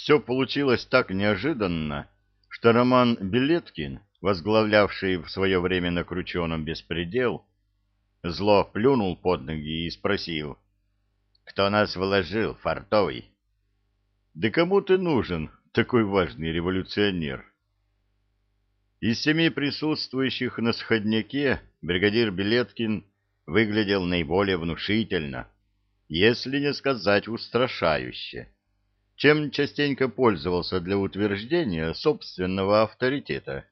все получилось так неожиданно, что Роман Белеткин, возглавлявший в свое время на Крученом беспредел, зло плюнул под ноги и спросил, «Кто нас вложил, фартовый?» «Да кому ты нужен, такой важный революционер?» Из семи присутствующих на сходняке бригадир Белеткин выглядел наиболее внушительно, если не сказать устрашающе, чем частенько пользовался для утверждения собственного авторитета.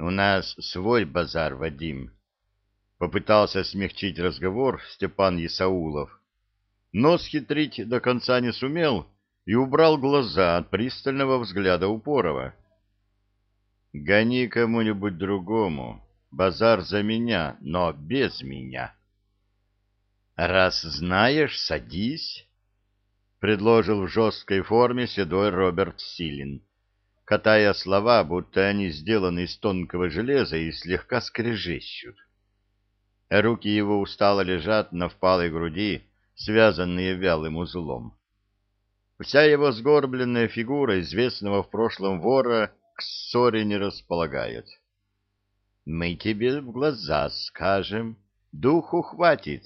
«У нас свой базар, Вадим», — попытался смягчить разговор Степан Исаулов, но схитрить до конца не сумел и убрал глаза от пристального взгляда Упорова. Гони кому-нибудь другому. Базар за меня, но без меня. Раз знаешь, садись, предложил в жесткой форме седой Роберт Силин, катая слова, будто они сделаны из тонкого железа и слегка скрежещут. Руки его устало лежат на впалой груди, связанные вялым узлом. Вся его сгорбленная фигура известного в прошлом вора к ссоре не располагает. Мы тебе в глаза скажем, духу хватит,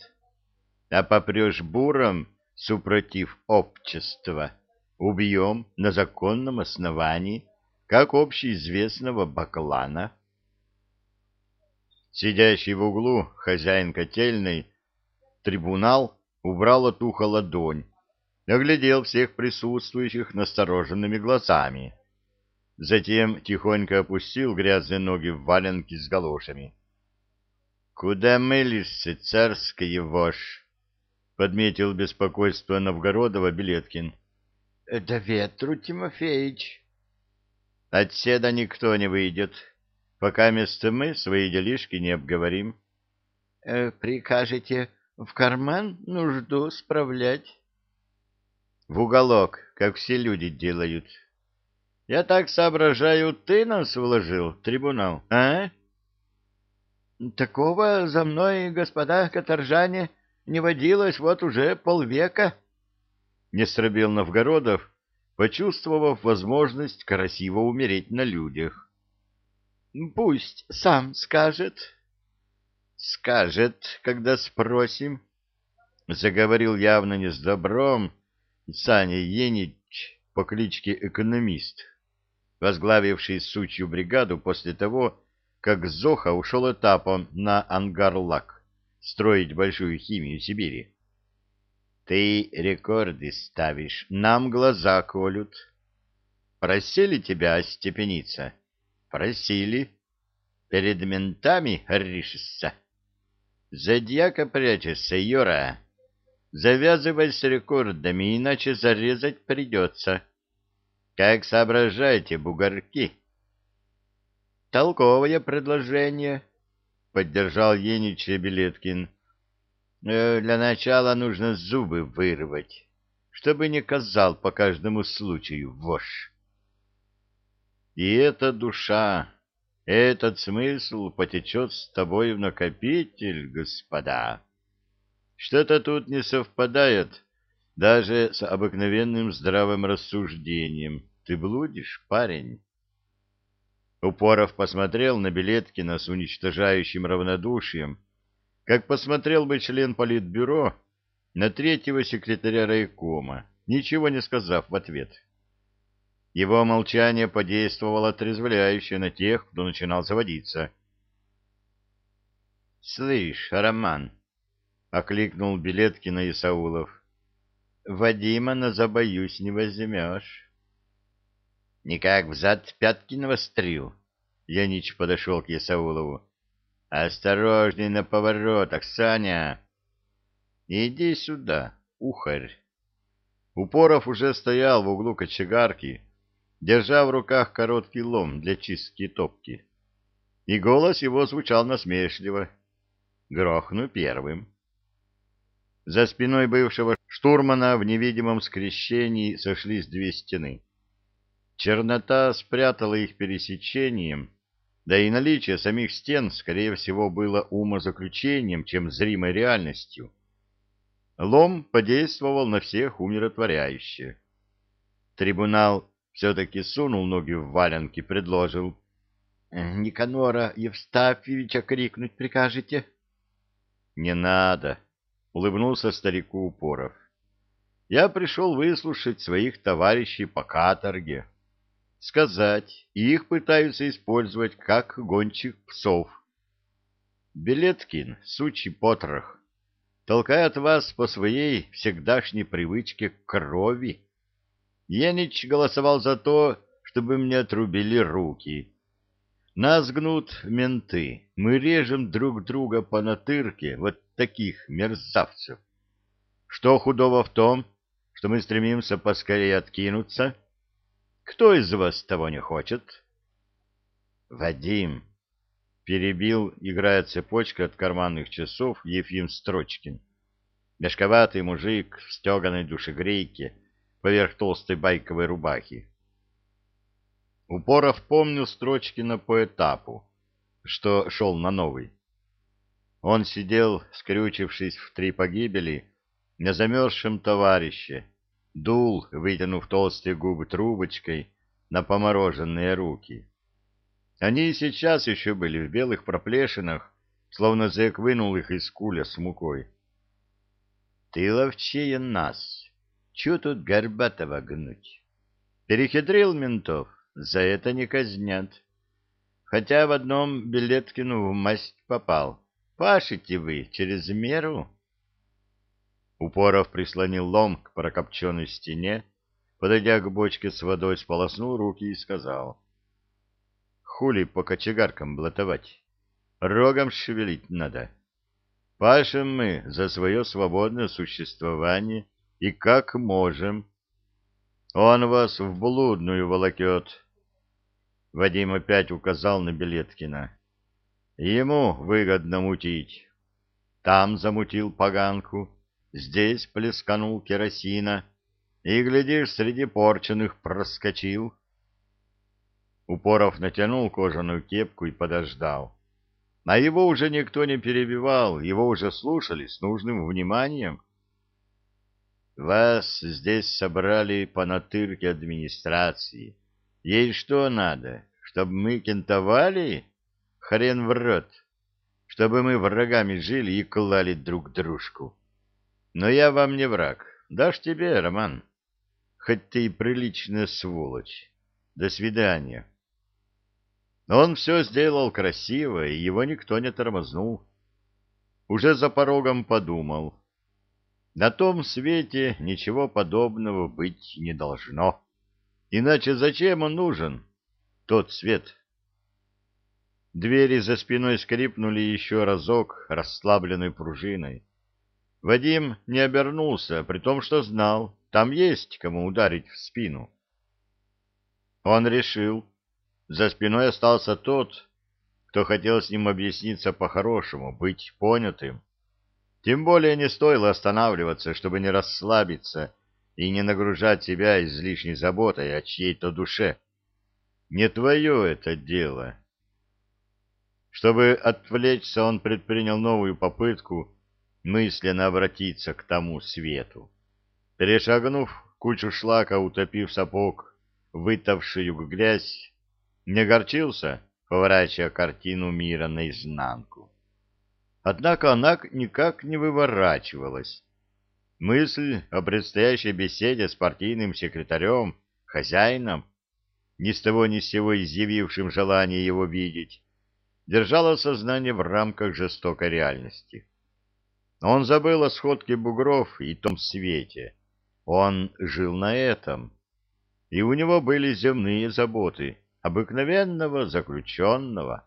а попрешь буром, супротив общества, убьем на законном основании, как общеизвестного баклана. Сидящий в углу хозяин котельной трибунал убрал от уха ладонь, оглядел всех присутствующих настороженными глазами — Затем тихонько опустил грязные ноги в валенки с галошами. — Куда мылишься, царская вошь? — подметил беспокойство Новгородова Белеткин. — Да ветру, Тимофеич. — Отседа никто не выйдет, пока место мы свои делишки не обговорим. Э, — Прикажете в карман нужду справлять? — В уголок, как все люди делают. — я так соображаю, ты нас вложил, трибунал, а? Такого за мной, господа каторжане, не водилось вот уже полвека. Не срабил Новгородов, почувствовав возможность красиво умереть на людях. Пусть сам скажет. Скажет, когда спросим. Заговорил явно не с добром Саня Енич по кличке Экономист возглавивший сучью бригаду после того, как Зоха ушел этапом на Ангарлак строить большую химию Сибири. Ты рекорды ставишь, нам глаза колют. Просили тебя остепениться? Просили. Перед ментами ришься. За дьяка прячешься, Юра. Завязывай с рекордами, иначе зарезать придется. — как соображаете, бугорки? Толковое предложение, поддержал Енич Белеткин. «Э, для начала нужно зубы вырвать, чтобы не казал по каждому случаю вошь. И эта душа, этот смысл потечет с тобой в накопитель, господа. Что-то тут не совпадает даже с обыкновенным здравым рассуждением. Ты блудишь, парень? Упоров посмотрел на Белеткина с уничтожающим равнодушием, как посмотрел бы член политбюро на третьего секретаря райкома, ничего не сказав в ответ. Его молчание подействовало отрезвляюще на тех, кто начинал заводиться. — Слышь, Роман, — окликнул Белеткина Исаулов, Вадима на забоюсь не возьмешь. — Никак взад пятки навострил. Янич подошел к Ясаулову. — Осторожней на поворотах, Саня! — Иди сюда, ухарь. Упоров уже стоял в углу кочегарки, держа в руках короткий лом для чистки топки. И голос его звучал насмешливо. Грохну первым. За спиной бывшего штурмана в невидимом скрещении сошлись две стены. Чернота спрятала их пересечением, да и наличие самих стен, скорее всего, было умозаключением, чем зримой реальностью. Лом подействовал на всех умиротворяюще. трибунал все-таки сунул ноги в валенки, предложил. — Никанора Евстафьевича крикнуть прикажете? — Не надо, — улыбнулся старику Упоров. — Я пришел выслушать своих товарищей по каторге. Сказать, их пытаются использовать как гончих псов. Белеткин, сучий потрох, толкает вас по своей всегдашней привычке к крови. Янич голосовал за то, чтобы мне отрубили руки. Нас гнут менты, мы режем друг друга по натырке, вот таких мерзавцев. Что худого в том, что мы стремимся поскорее откинуться? Кто из вас того не хочет? Вадим, перебил, играя цепочка от карманных часов, Ефим Строчкин. Мешковатый мужик в стеганой душегрейке поверх толстой байковой рубахи. Упоров помнил Строчкина по этапу, что шел на новый. Он сидел, скрючившись в три погибели, на замерзшем товарище, дул, вытянув толстые губы трубочкой на помороженные руки. Они и сейчас еще были в белых проплешинах, словно зэк вынул их из куля с мукой. — Ты ловчее нас. Чего тут горбатого гнуть? Перехитрил ментов, за это не казнят. Хотя в одном Билеткину в масть попал. Пашите вы через меру. Упоров прислонил лом к прокопченной стене, подойдя к бочке с водой, сполоснул руки и сказал — Хули по кочегаркам блатовать? Рогом шевелить надо. Пашем мы за свое свободное существование и как можем. Он вас в блудную волокет. Вадим опять указал на Белеткина. Ему выгодно мутить. Там замутил поганку, здесь плесканул керосина, и, глядишь, среди порченых проскочил. Упоров натянул кожаную кепку и подождал. А его уже никто не перебивал, его уже слушали с нужным вниманием. «Вас здесь собрали по натырке администрации. Ей что надо, чтобы мы кентовали? Хрен в рот! Чтобы мы врагами жили и клали друг дружку. Но я вам не враг. Дашь тебе, Роман? Хоть ты и приличная сволочь. До свидания». Он все сделал красиво, и его никто не тормознул. Уже за порогом подумал. На том свете ничего подобного быть не должно. Иначе зачем он нужен, тот свет? Двери за спиной скрипнули еще разок расслабленной пружиной. Вадим не обернулся, при том, что знал, там есть кому ударить в спину. Он решил, за спиной остался тот, кто хотел с ним объясниться по-хорошему, быть понятым. Тем более не стоило останавливаться, чтобы не расслабиться и не нагружать себя излишней заботой о чьей-то душе. Не твое это дело. Чтобы отвлечься, он предпринял новую попытку мысленно обратиться к тому свету. Перешагнув кучу шлака, утопив сапог, вытавшую грязь, не огорчился, поворачивая картину мира наизнанку. Однако она никак не выворачивалась. Мысль о предстоящей беседе с партийным секретарем, хозяином, ни с того ни с сего изъявившим желание его видеть, держала сознание в рамках жестокой реальности. Он забыл о сходке бугров и том свете. Он жил на этом, и у него были земные заботы, обыкновенного заключенного.